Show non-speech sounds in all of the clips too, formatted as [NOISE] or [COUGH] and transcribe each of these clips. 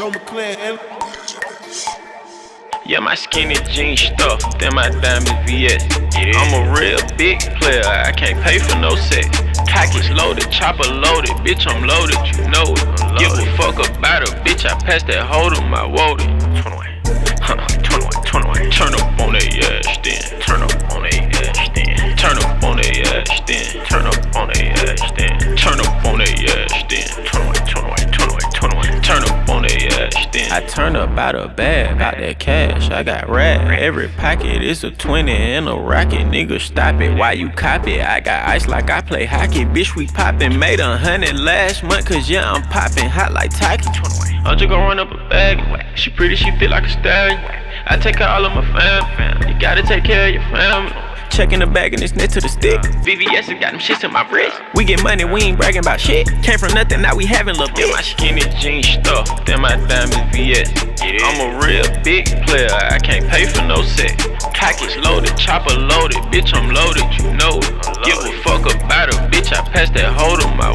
Joe McClain. Yeah, my skinny jeans stuffed, then my diamond VS. I'm a real big player, I can't pay for no sex. Package loaded, chopper loaded, bitch, I'm loaded, you know it. Give a fuck about a bitch, I passed that hold on my woted. 21, huh, [LAUGHS] 21, 21. Turn up on they ass then, turn up I turn up out of bag, about that cash, I got rad. Every pocket is a 20 and a rocket. Nigga, stop it, why you copy? I got ice like I play hockey. Bitch, we poppin', made a hundred last month, cause yeah, I'm poppin' hot like Taki. I'm just gon' run up a bag. She pretty, she feel like a stallion. I take care all of my fam, fam. You gotta take care of your family. Checking the bag and it's next to the stick. VVS has got them shits in my wrist. We get money, we ain't bragging about shit. Came from nothing, now we having little bit. my skinny jeans stuff, then my diamond VS. I'm a real big player, I can't pay for no sex. Package loaded, chopper loaded, bitch, I'm loaded, you know it. Give a fuck about a bitch, I passed that hold on my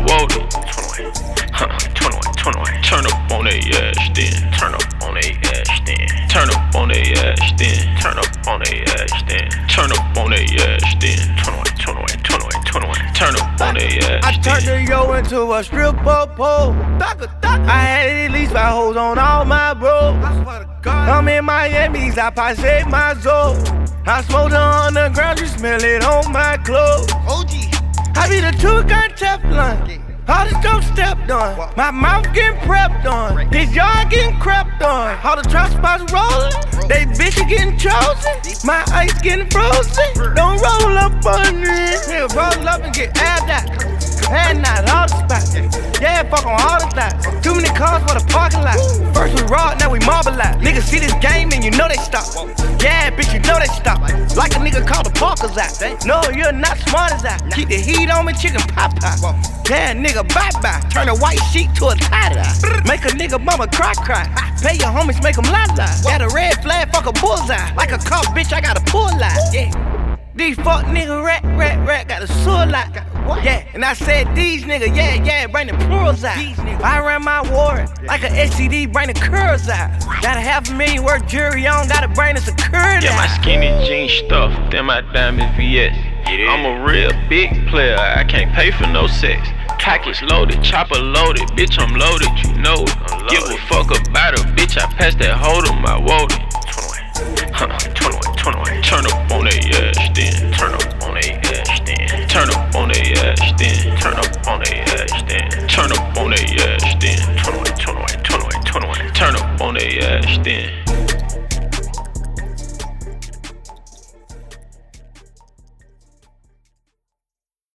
on they ass I turned then. the yo into a stripper pole. I had at least five hoes on all my bros. I'm in Miami's, I passe my zone. I smoke on the ground, you smell it on my clothes. OG. I be the two gun Teflon. All the dope stepped on. My mouth getting prepped on. This yard getting crept on. All the trap spots rolling. They bitches getting chosen. My ice getting frozen. Don't roll up on me. Nigga, roll up and get abbed out. And not all the spots. Yeah, fuck on all the spots. Too many cars for the parking lot. First we raw, now we mobilize. See this game and you know they stop. Yeah, bitch, you know they stop. Like a nigga called the Parkers out. No, you're not smart as that. Keep the heat on me, chicken pop pop. Yeah, nigga, bye bye. Turn a white sheet to a tie. Make a nigga mama cry cry. Pay your homies, make them lie lie. Got a red flag, fuck a bullseye. Like a cop, bitch, I got a pull lie. Yeah. These fuck nigga rat, rat, rat got a sword lot. Yeah, and I said these nigga, yeah, yeah, bring the plurals out. I ran my ward like a STD, bring the curls out. Got a half a million worth jury on, gotta bring us a curd Yeah, my skinny jeans stuffed, then my diamond VS. I'm a real big player, I can't pay for no sex. Package loaded, chopper loaded, bitch, I'm loaded, you know it. Give a fuck about a bitch, I passed that hold on my woted. Yes, then turn they ass then. 21, 21, 21, 21. Turn up on they ass then.